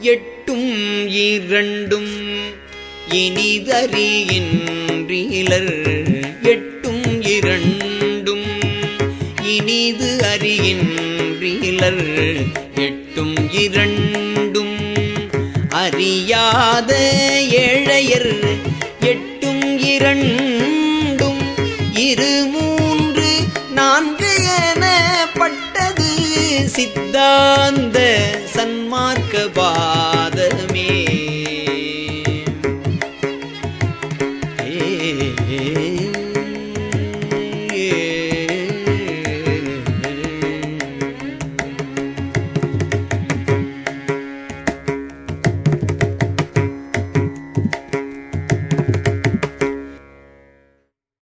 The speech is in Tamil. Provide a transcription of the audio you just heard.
எட்டும் இரண்டும் இனிதறியின்றீலர் எட்டும் இரண்டும் இனிது அறியின்றீலர் எட்டும் இரண்டும் அறியாத ஏழையர். எட்டும் இரண்டும் இரு மூன்று நான்கு எனப்பட்டது சித்தாந்த சன் Hey.